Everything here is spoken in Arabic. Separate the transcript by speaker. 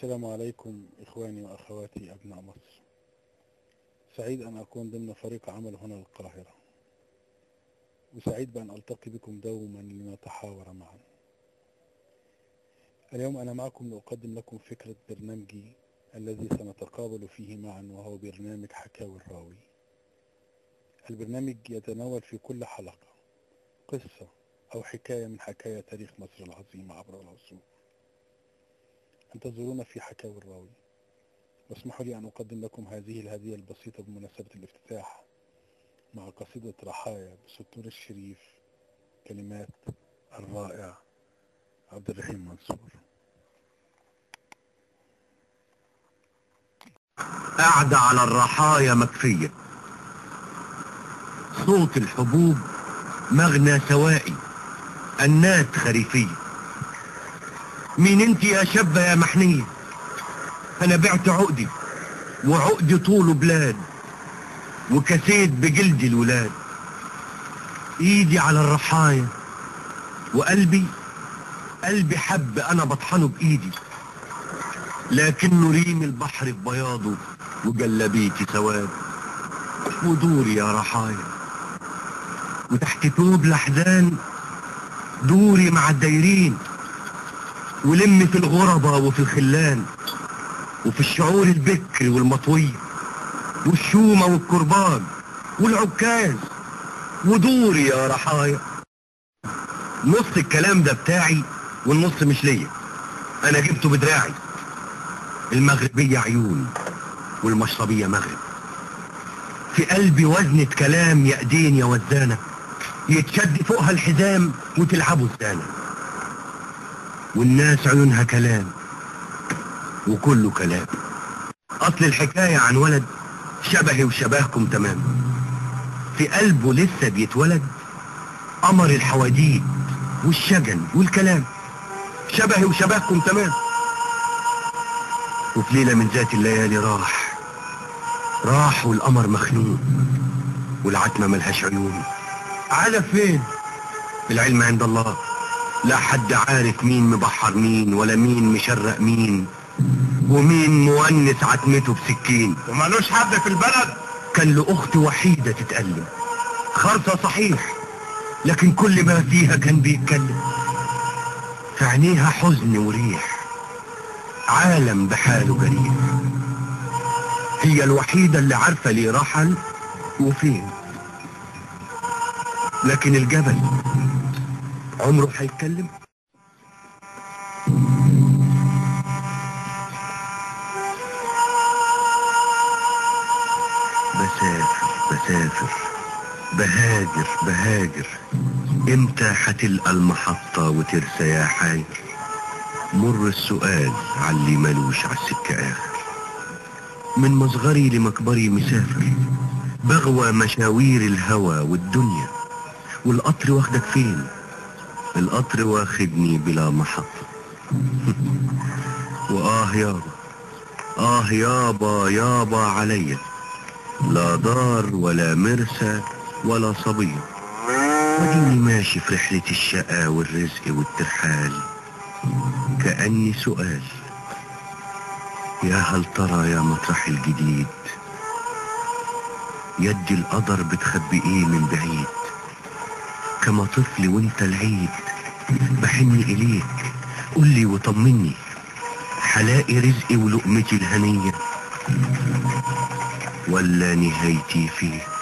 Speaker 1: السلام عليكم إخواني وأخواتي أبناء مصر. سعيد أن أكون ضمن فريق عمل هنا القاهرة. وسعيد بأن ألتقي بكم دوما لنتحاور معا. اليوم أنا معكم لأقدم لكم فكرة برنامجي الذي سنتقابل فيه معا وهو برنامج حكاوي الراوي. البرنامج يتناول في كل حلقة قصة أو حكاية من حكاية تاريخ مصر العظيم عبر العصور. انتظرونا في حكاوي الراوي. واسمحوا لي أن أقدم لكم هذه الهدية البسيطة بمناسبة الافتتاح مع قصيدة رحايا بسطور الشريف كلمات الرائع عبد الرحيم منصور.
Speaker 2: قاعدة على الرحايا مكفية. صوت الحبوب مغنى سوائي. النات خريفية. مين انت يا شابة يا محنية. أنا بعت عقدي وعقدي طوله بلاد وكسيت بجلد الولاد. إيدي على الرحايا وقلبي قلبي حب أنا بطحنه بإيدي. لكنه ريم البحر في بياضه وجلبيتي سواد. ودوري يا رحايا. وتحت توب الأحزان دوري مع الدايرين. ولم في الغربة وفي الخلان وفي الشعور البكر والمطوية والشومة والكربان والعكاز. ودوري يا رحايا. نص الكلام ده بتاعي والنص مش ليا. أنا جبته بدراعي. المغربية عيون والمشربية مغرب. في قلبي وزنة كلام يا ايدين يا وزانة. يتشد فوقها الحزام وتلعبوا الزانة. والناس عيونها كلام. وكله كلام. أصل الحكاية عن ولد شبهي وشبهكم تمام. في قلبه لسه بيتولد قمر الحواديت والشجن والكلام. شبهي وشبهكم تمام. وفي ليلة من ذات الليالي راح. راح والقمر مخنوق والعتمة ملهاش عيون. على فين؟ العلم عند الله. لا حد عارف مين مبحر مين ولا مين مشرق مين ومين مونس عتمته بسكين.
Speaker 3: ومالوش حد في البلد.
Speaker 2: كان له اخت وحيدة تتألم. خرصة صحيح لكن كل ما فيها كان بيتكلم. في عينيها حزن وريح عالم بحاله جريح. هي الوحيدة اللي عارفة ليه رحل وفين. لكن الجبل عمره هيتكلم. بسافر بسافر. بهاجر بهاجر. إمتى هتلقى المحطة وترسى يا حاجر مر السؤال عاللي ملوش عالسكة آخر. من مصغري لمكبري مسافر. بغوى مشاوير الهوى والدنيا. والقطر واخدك فين؟ القطر واخدني بلا محطة وآه يابا آه يابا يابا عليا لا دار ولا مرسى ولا صبية وديني ماشي في رحلة الشقا والرزق والترحال. كأني سؤال. يا هل ترى يا مطرح الجديد؟ يد القدر بتخبي إيه من بعيد. كما طفل وانت العيد. بحني إليك. قولي وطمني. حلاقي رزقي ولقمتي الهنية. ولا نهايتي فيك.